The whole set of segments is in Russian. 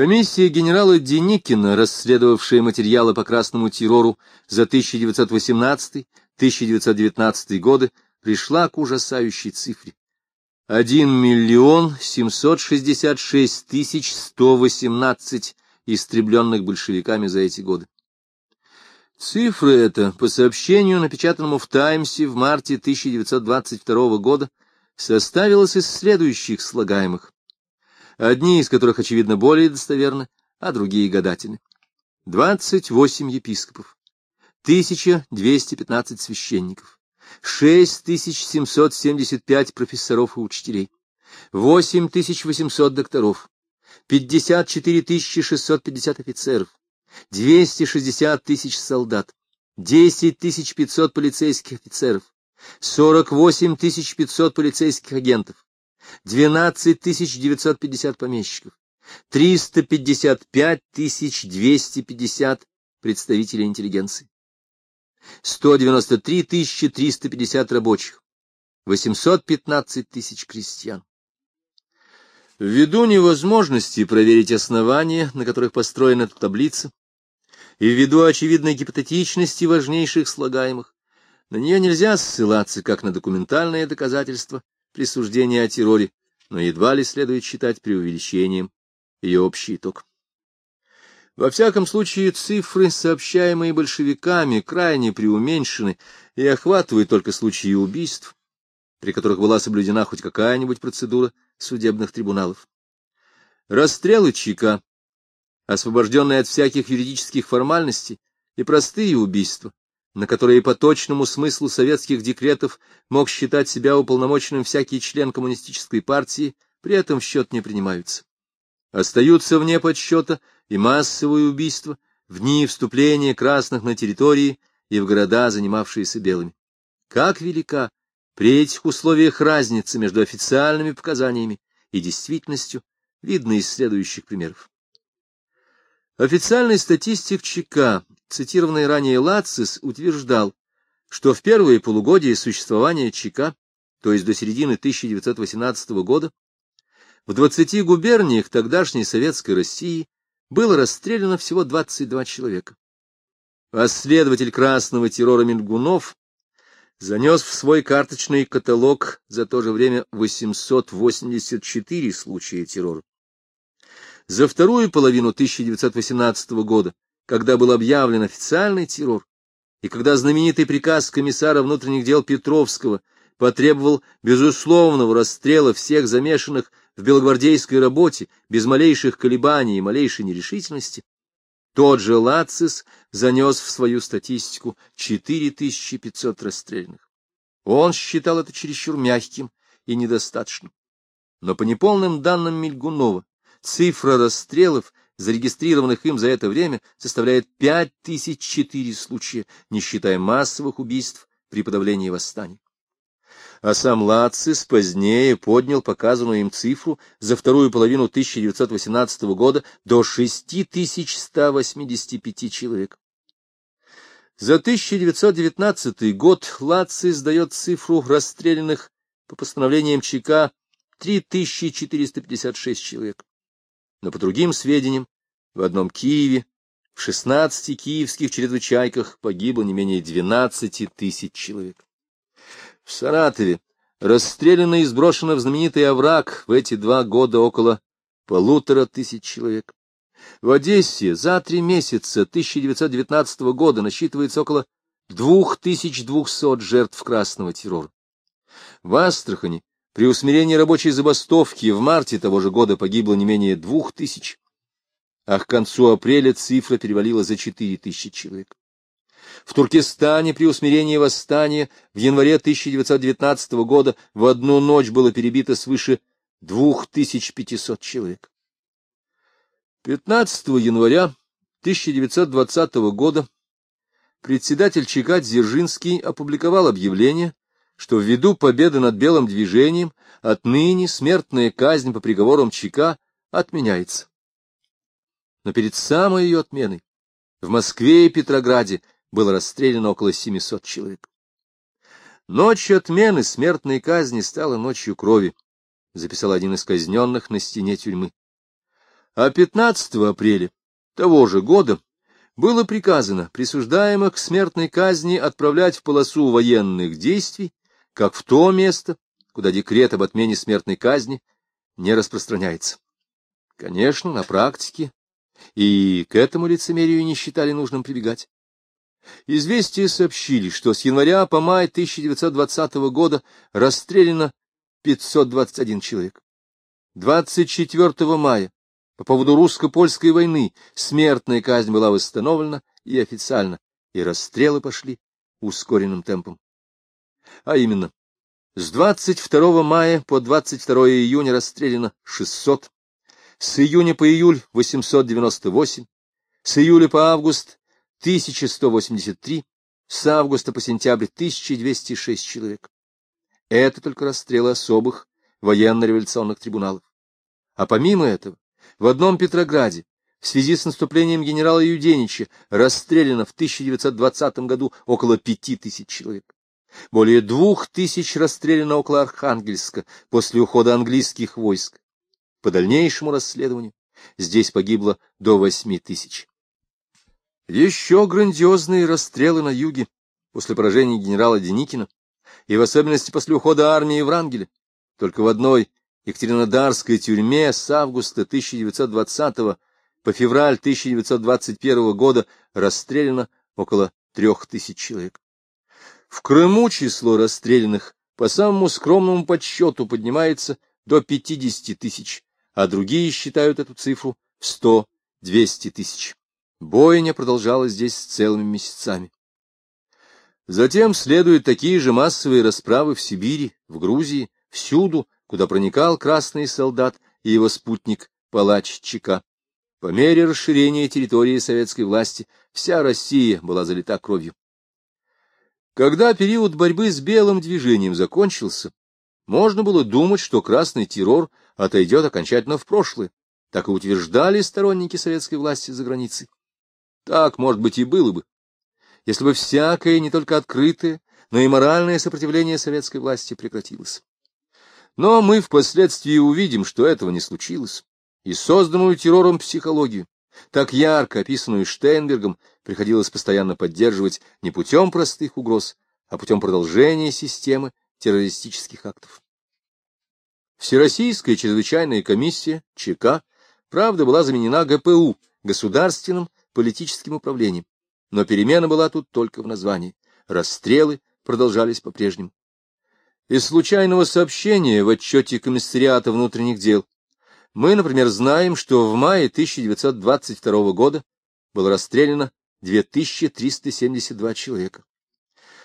Комиссия генерала Деникина, расследовавшая материалы по красному террору за 1918-1919 годы, пришла к ужасающей цифре. 1 миллион 766 тысяч 118 истребленных большевиками за эти годы. Цифра эта, по сообщению, напечатанному в «Таймсе» в марте 1922 года, составилась из следующих слагаемых, одни из которых, очевидно, более достоверны, а другие гадательны. 28 епископов, 1215 священников, 6775 профессоров и учителей, 8800 докторов, 54 650 офицеров, 260 тысяч солдат, 10 500 полицейских офицеров, 48 500 полицейских агентов, 12 950 помещиков, 355 250 представителей интеллигенции, 193 350 рабочих, 815 тысяч крестьян. Ввиду невозможности проверить основания, на которых построена эта таблица, и ввиду очевидной гипотетичности важнейших слагаемых, на нее нельзя ссылаться как на документальное доказательство присуждения о терроре, но едва ли следует считать преувеличением ее общий итог. Во всяком случае, цифры, сообщаемые большевиками, крайне преуменьшены и охватывают только случаи убийств, при которых была соблюдена хоть какая-нибудь процедура судебных трибуналов. Расстрелы ЧК освобожденные от всяких юридических формальностей, и простые убийства, на которые по точному смыслу советских декретов мог считать себя уполномоченным всякий член коммунистической партии, при этом в счет не принимаются. Остаются вне подсчета и массовые убийства в дни вступления красных на территории и в города, занимавшиеся белыми. Как велика при этих условиях разница между официальными показаниями и действительностью, видно из следующих примеров. Официальный статистик ЧК, цитированный ранее Лацис, утверждал, что в первые полугодия существования ЧК, то есть до середины 1918 года, в 20 губерниях тогдашней Советской России было расстреляно всего 22 человека. А следователь красного террора Мельгунов занес в свой карточный каталог за то же время 884 случая террора. За вторую половину 1918 года, когда был объявлен официальный террор, и когда знаменитый приказ комиссара внутренних дел Петровского потребовал безусловного расстрела всех замешанных в белогвардейской работе без малейших колебаний и малейшей нерешительности, тот же Лацис занес в свою статистику 4500 расстрелянных. Он считал это чересчур мягким и недостаточным. Но по неполным данным Мильгунова, Цифра расстрелов, зарегистрированных им за это время, составляет 5004 случая, не считая массовых убийств при подавлении восстаний. А сам Лацис позднее поднял показанную им цифру за вторую половину 1918 года до 6185 человек. За 1919 год Лацис дает цифру расстрелянных по постановлениям ЧК 3456 человек но по другим сведениям, в одном Киеве, в 16 киевских чрезвычайках погибло не менее 12 тысяч человек. В Саратове расстреляно и сброшено в знаменитый овраг в эти два года около полутора тысяч человек. В Одессе за три месяца 1919 года насчитывается около 2200 жертв красного террора. В Астрахани при усмирении рабочей забастовки в марте того же года погибло не менее двух тысяч, а к концу апреля цифра перевалила за четыре тысячи человек. В Туркестане при усмирении восстания в январе 1919 года в одну ночь было перебито свыше 2500 человек. 15 января 1920 года председатель ЧК Дзержинский опубликовал объявление что ввиду победы над белым движением отныне смертная казнь по приговорам ЧК отменяется. Но перед самой ее отменой в Москве и Петрограде было расстреляно около 700 человек. Ночь отмены смертной казни стала ночью крови, записал один из казненных на стене тюрьмы. А 15 апреля того же года было приказано присуждаемых к смертной казни отправлять в полосу военных действий, как в то место, куда декрет об отмене смертной казни не распространяется. Конечно, на практике и к этому лицемерию не считали нужным прибегать. Известия сообщили, что с января по май 1920 года расстреляно 521 человек. 24 мая по поводу русско-польской войны смертная казнь была восстановлена и официально, и расстрелы пошли ускоренным темпом. А именно, с 22 мая по 22 июня расстреляно 600, с июня по июль 898, с июля по август 1183, с августа по сентябрь 1206 человек. Это только расстрелы особых военно-революционных трибуналов. А помимо этого, в одном Петрограде в связи с наступлением генерала Юденича расстреляно в 1920 году около пяти тысяч человек. Более двух тысяч расстреляно около Архангельска после ухода английских войск. По дальнейшему расследованию здесь погибло до восьми тысяч. Еще грандиозные расстрелы на юге после поражения генерала Деникина и в особенности после ухода армии в Рангеле. Только в одной Екатеринодарской тюрьме с августа 1920 по февраль 1921 года расстреляно около трех тысяч человек. В Крыму число расстрелянных по самому скромному подсчету поднимается до 50 тысяч, а другие считают эту цифру в 100-200 тысяч. Бойня продолжалась здесь целыми месяцами. Затем следуют такие же массовые расправы в Сибири, в Грузии, всюду, куда проникал красный солдат и его спутник, палач Чека. По мере расширения территории советской власти вся Россия была залита кровью. Когда период борьбы с белым движением закончился, можно было думать, что красный террор отойдет окончательно в прошлое. Так и утверждали сторонники советской власти за границей. Так, может быть, и было бы, если бы всякое, не только открытое, но и моральное сопротивление советской власти прекратилось. Но мы впоследствии увидим, что этого не случилось, и созданную террором психологию, так ярко описанную Штейнбергом, приходилось постоянно поддерживать не путем простых угроз, а путем продолжения системы террористических актов. Всероссийская чрезвычайная комиссия ЧК, правда, была заменена ГПУ, Государственным политическим управлением. Но перемена была тут только в названии. Расстрелы продолжались по-прежнему. Из случайного сообщения в отчете Комиссариата внутренних дел мы, например, знаем, что в мае 1922 года было расстреляно 2372 человека.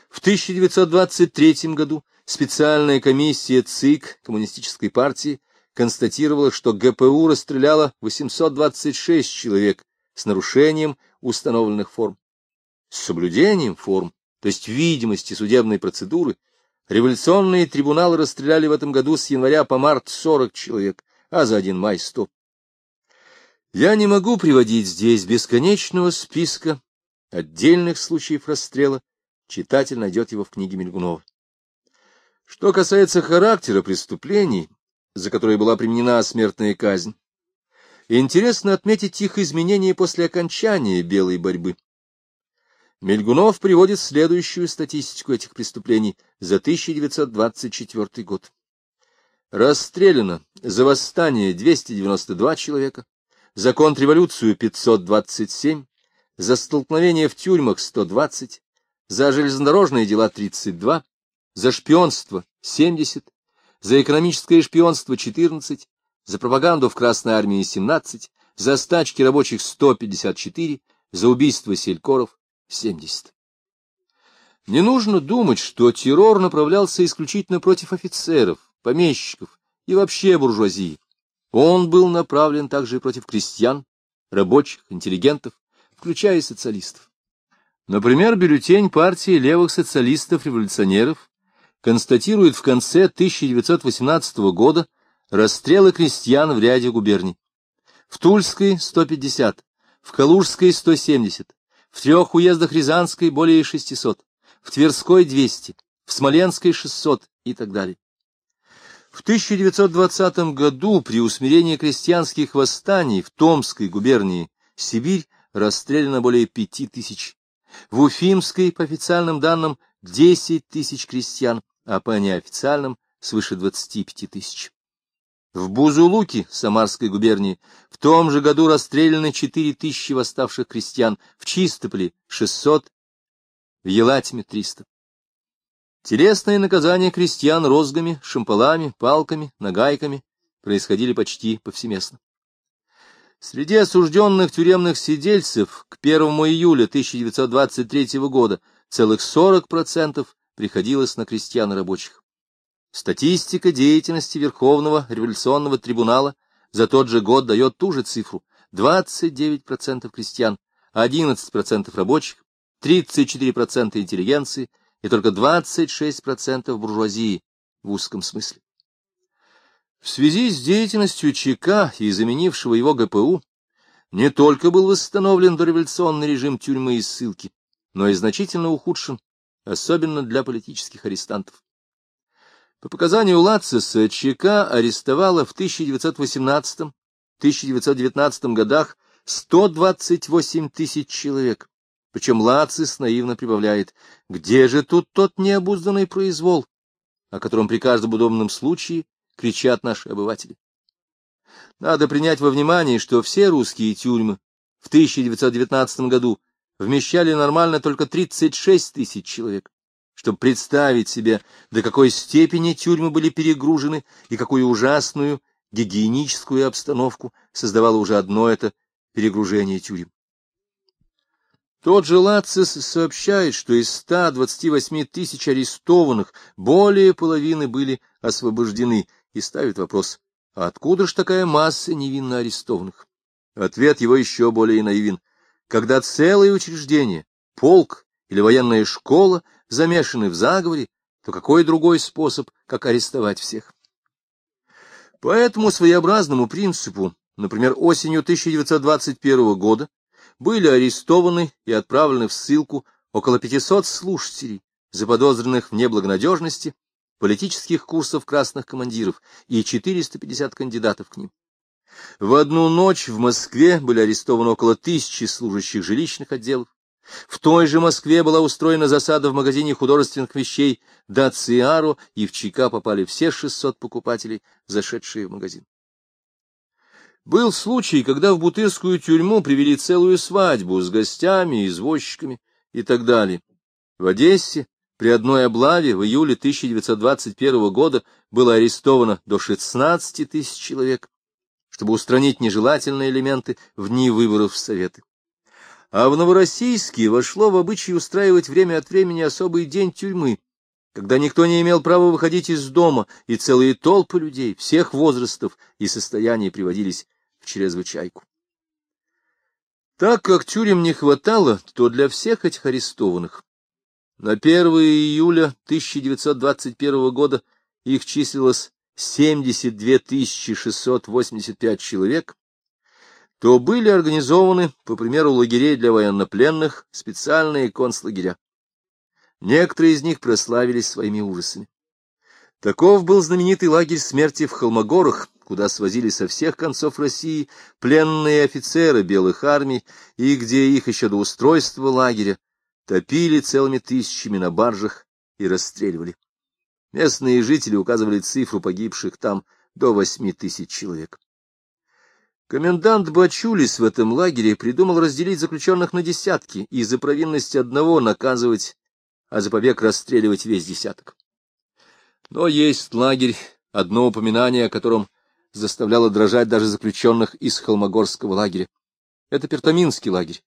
В 1923 году специальная комиссия ЦИК Коммунистической партии констатировала, что ГПУ расстреляла 826 человек с нарушением установленных форм. С соблюдением форм, то есть видимости судебной процедуры, революционные трибуналы расстреляли в этом году с января по март 40 человек, а за один май 100. Я не могу приводить здесь бесконечного списка отдельных случаев расстрела, читатель найдет его в книге Мельгунова. Что касается характера преступлений, за которые была применена смертная казнь, Интересно отметить их изменения после окончания белой борьбы. Мельгунов приводит следующую статистику этих преступлений за 1924 год. Расстреляно за восстание 292 человека, за контрреволюцию 527, за столкновение в тюрьмах 120, за железнодорожные дела 32, за шпионство 70, за экономическое шпионство 14, за пропаганду в Красной армии 17, за стачки рабочих 154, за убийство селькоров 70. Не нужно думать, что террор направлялся исключительно против офицеров, помещиков и вообще буржуазии. Он был направлен также и против крестьян, рабочих, интеллигентов, включая социалистов. Например, бюллетень партии левых социалистов-революционеров констатирует в конце 1918 года Расстрелы крестьян в ряде губерний. В Тульской — 150, в Калужской — 170, в трех уездах Рязанской — более 600, в Тверской — 200, в Смоленской — 600 и так далее. В 1920 году при усмирении крестьянских восстаний в Томской губернии Сибирь расстреляно более пяти тысяч. В Уфимской, по официальным данным, десять тысяч крестьян, а по неофициальным свыше двадцати пяти тысяч. В Бузулуке, Самарской губернии, в том же году расстреляны четыре тысячи восставших крестьян, в Чистополе — шестьсот, в Елатьме — триста. Телесные наказания крестьян розгами, шампалами, палками, нагайками происходили почти повсеместно. Среди осужденных тюремных сидельцев к 1 июля 1923 года целых 40% приходилось на крестьян и рабочих. Статистика деятельности Верховного революционного трибунала за тот же год дает ту же цифру — 29% крестьян, 11% рабочих, 34% интеллигенции и только 26% буржуазии в узком смысле. В связи с деятельностью ЧК и заменившего его ГПУ не только был восстановлен дореволюционный режим тюрьмы и ссылки, но и значительно ухудшен, особенно для политических арестантов. По показанию Лацеса, ЧК арестовала в 1918-1919 годах 128 тысяч человек, причем Лацис наивно прибавляет, где же тут тот необузданный произвол, о котором при каждом удобном случае кричат наши обыватели. Надо принять во внимание, что все русские тюрьмы в 1919 году вмещали нормально только 36 тысяч человек. Чтобы представить себе, до какой степени тюрьмы были перегружены и какую ужасную гигиеническую обстановку создавало уже одно это перегружение тюрем. Тот же Лацис сообщает, что из 128 тысяч арестованных более половины были освобождены, и ставит вопрос, а откуда ж такая масса невинно арестованных? Ответ его еще более наивен. Когда целое учреждение, полк или военная школа замешаны в заговоре, то какой другой способ, как арестовать всех? По этому своеобразному принципу, например, осенью 1921 года были арестованы и отправлены в ссылку около 500 слушателей, заподозренных в неблагонадежности политических курсов красных командиров и 450 кандидатов к ним. В одну ночь в Москве были арестованы около тысячи служащих жилищных отделов. В той же Москве была устроена засада в магазине художественных вещей «Дациаро», и в ЧК попали все 600 покупателей, зашедшие в магазин. Был случай, когда в Бутырскую тюрьму привели целую свадьбу с гостями, извозчиками и так далее. В Одессе при одной облаве в июле 1921 года было арестовано до 16 тысяч человек, чтобы устранить нежелательные элементы в дни выборов в Советы. А в Новороссийске вошло в обычай устраивать время от времени особый день тюрьмы, когда никто не имел права выходить из дома, и целые толпы людей всех возрастов и состояний приводились чрезвычайку. Так как тюрем не хватало, то для всех этих арестованных на 1 июля 1921 года их числилось 72 685 человек, то были организованы, по примеру лагерей для военнопленных, специальные концлагеря. Некоторые из них прославились своими ужасами. Таков был знаменитый лагерь смерти в Холмогорах, куда свозили со всех концов России пленные офицеры белых армий, и где их еще до устройства лагеря топили целыми тысячами на баржах и расстреливали. Местные жители указывали цифру погибших там до восьми тысяч человек. Комендант Бачулис в этом лагере придумал разделить заключенных на десятки и за провинность одного наказывать, а за побег расстреливать весь десяток. Но есть лагерь, одно упоминание о котором заставляло дрожать даже заключенных из Холмогорского лагеря. Это Пертаминский лагерь.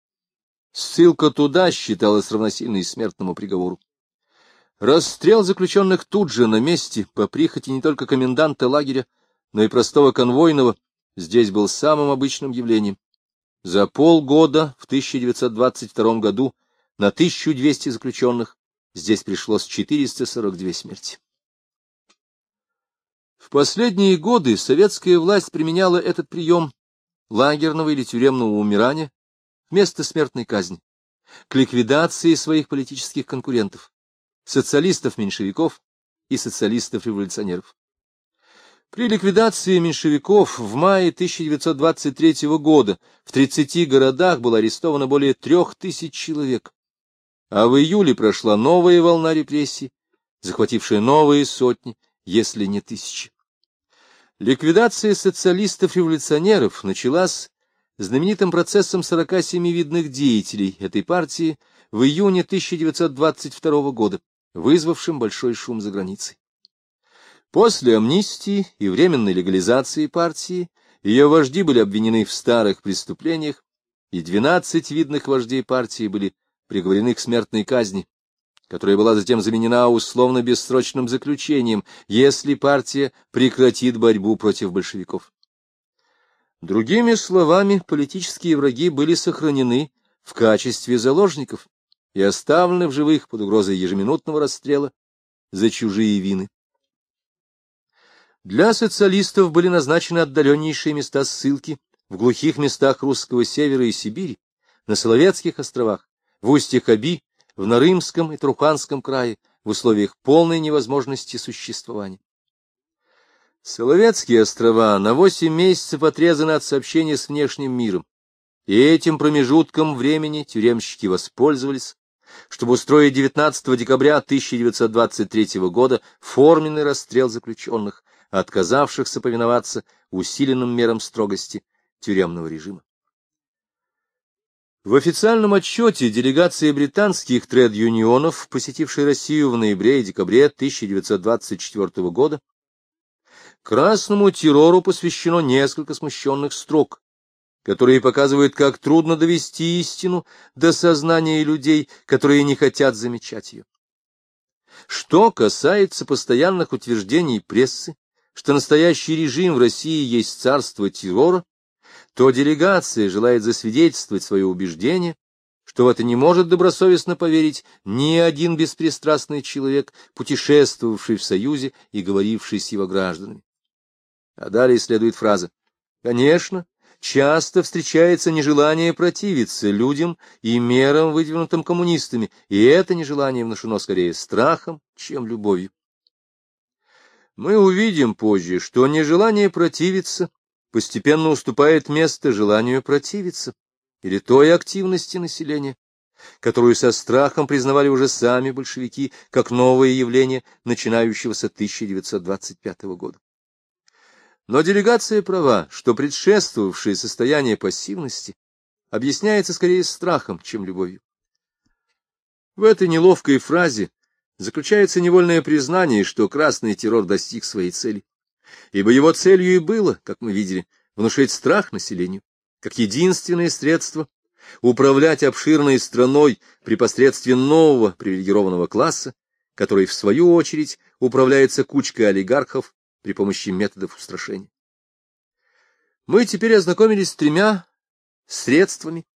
Ссылка туда считалась равносильной смертному приговору. Расстрел заключенных тут же, на месте, по прихоти не только коменданта лагеря, но и простого конвойного, здесь был самым обычным явлением. За полгода в 1922 году на 1200 заключенных здесь пришлось 442 смерти. В последние годы советская власть применяла этот прием лагерного или тюремного умирания вместо смертной казни, к ликвидации своих политических конкурентов, социалистов-меньшевиков и социалистов-революционеров. При ликвидации меньшевиков в мае 1923 года в 30 городах было арестовано более трех тысяч человек, а в июле прошла новая волна репрессий, захватившая новые сотни, если не тысячи. Ликвидация социалистов-революционеров началась знаменитым процессом 47 видных деятелей этой партии в июне 1922 года, вызвавшим большой шум за границей. После амнистии и временной легализации партии ее вожди были обвинены в старых преступлениях, и 12 видных вождей партии были приговорены к смертной казни, которая была затем заменена условно-бессрочным заключением, если партия прекратит борьбу против большевиков. Другими словами, политические враги были сохранены в качестве заложников и оставлены в живых под угрозой ежеминутного расстрела за чужие вины. Для социалистов были назначены отдаленнейшие места ссылки в глухих местах русского севера и Сибири, на Соловецких островах, в устьях Аби, в Нарымском и Труханском крае, в условиях полной невозможности существования. Соловецкие острова на восемь месяцев отрезаны от сообщения с внешним миром, и этим промежутком времени тюремщики воспользовались, чтобы устроить 19 декабря 1923 года форменный расстрел заключенных, отказавшихся повиноваться усиленным мерам строгости тюремного режима. В официальном отчете делегации британских тред-юнионов, посетившей Россию в ноябре и декабре 1924 года, красному террору посвящено несколько смущенных строк, которые показывают, как трудно довести истину до сознания людей, которые не хотят замечать ее. Что касается постоянных утверждений прессы, что настоящий режим в России есть царство террора, то делегация желает засвидетельствовать свое убеждение, что в это не может добросовестно поверить ни один беспристрастный человек, путешествовавший в Союзе и говоривший с его гражданами. А далее следует фраза «Конечно, часто встречается нежелание противиться людям и мерам, выдвинутым коммунистами, и это нежелание внушено скорее страхом, чем любовью. Мы увидим позже, что нежелание противиться постепенно уступает место желанию противиться или той активности населения, которую со страхом признавали уже сами большевики как новое явление начинающегося 1925 года. Но делегация права, что предшествовавшее состояние пассивности объясняется скорее страхом, чем любовью. В этой неловкой фразе заключается невольное признание, что красный террор достиг своей цели. Ибо его целью и было, как мы видели, внушить страх населению, как единственное средство управлять обширной страной при посредстве нового привилегированного класса, который, в свою очередь, управляется кучкой олигархов при помощи методов устрашения. Мы теперь ознакомились с тремя средствами,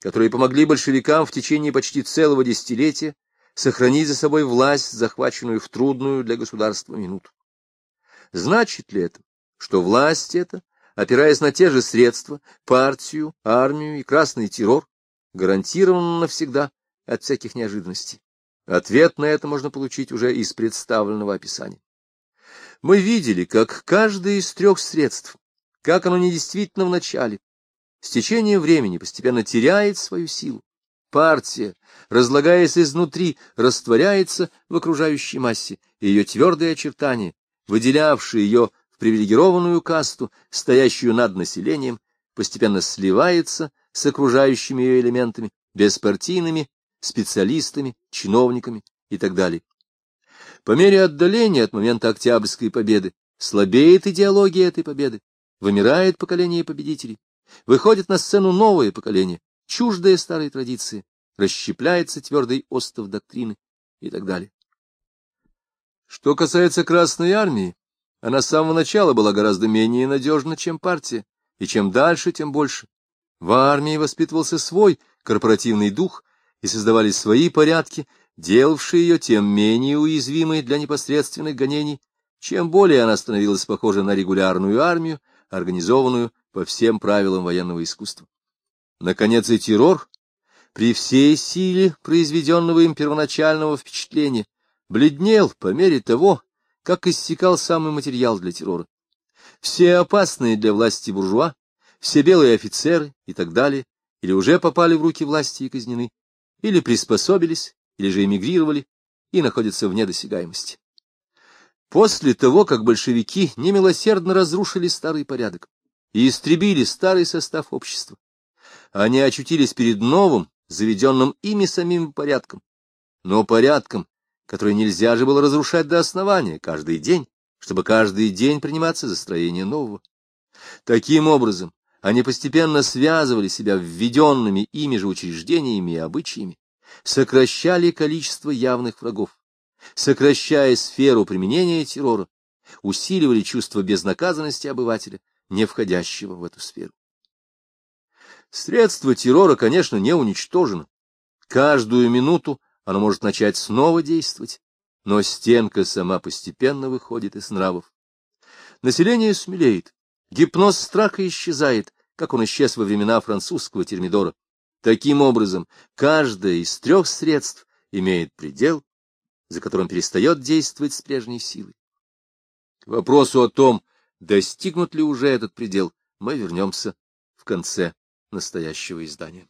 которые помогли большевикам в течение почти целого десятилетия сохранить за собой власть, захваченную в трудную для государства минуту. Значит ли это, что власть эта, опираясь на те же средства, партию, армию и красный террор, гарантирована навсегда от всяких неожиданностей? Ответ на это можно получить уже из представленного описания. Мы видели, как каждое из трех средств, как оно недействительно в начале, с течением времени постепенно теряет свою силу, партия, разлагаясь изнутри, растворяется в окружающей массе, и ее твердые очертания, выделявшие ее в привилегированную касту, стоящую над населением, постепенно сливается с окружающими ее элементами, беспартийными, специалистами, чиновниками и так далее. По мере отдаления от момента Октябрьской победы слабеет идеология этой победы, вымирает поколение победителей, выходит на сцену новое поколение, чуждая старой традиции, расщепляется твердый остов доктрины и так далее. Что касается Красной Армии, она с самого начала была гораздо менее надежна, чем партия, и чем дальше, тем больше. В армии воспитывался свой корпоративный дух, и создавались свои порядки, делавшие ее тем менее уязвимой для непосредственных гонений, чем более она становилась похожа на регулярную армию, организованную по всем правилам военного искусства. Наконец, и террор, при всей силе произведенного им первоначального впечатления, бледнел по мере того, как иссякал самый материал для террора. Все опасные для власти буржуа, все белые офицеры и так далее, или уже попали в руки власти и казнены, или приспособились, или же эмигрировали и находятся вне досягаемости. После того, как большевики немилосердно разрушили старый порядок и истребили старый состав общества, они очутились перед новым, заведенным ими самим порядком, но порядком, который нельзя же было разрушать до основания каждый день, чтобы каждый день приниматься за строение нового. Таким образом, они постепенно связывали себя введенными ими же учреждениями и обычаями, сокращали количество явных врагов, сокращая сферу применения террора, усиливали чувство безнаказанности обывателя, не входящего в эту сферу. Средство террора, конечно, не уничтожено. Каждую минуту оно может начать снова действовать, но стенка сама постепенно выходит из нравов. Население смелеет, гипноз страха исчезает, как он исчез во времена французского термидора. Таким образом, каждое из трех средств имеет предел, за которым перестает действовать с прежней силой. К вопросу о том, достигнут ли уже этот предел, мы вернемся в конце настоящего издания.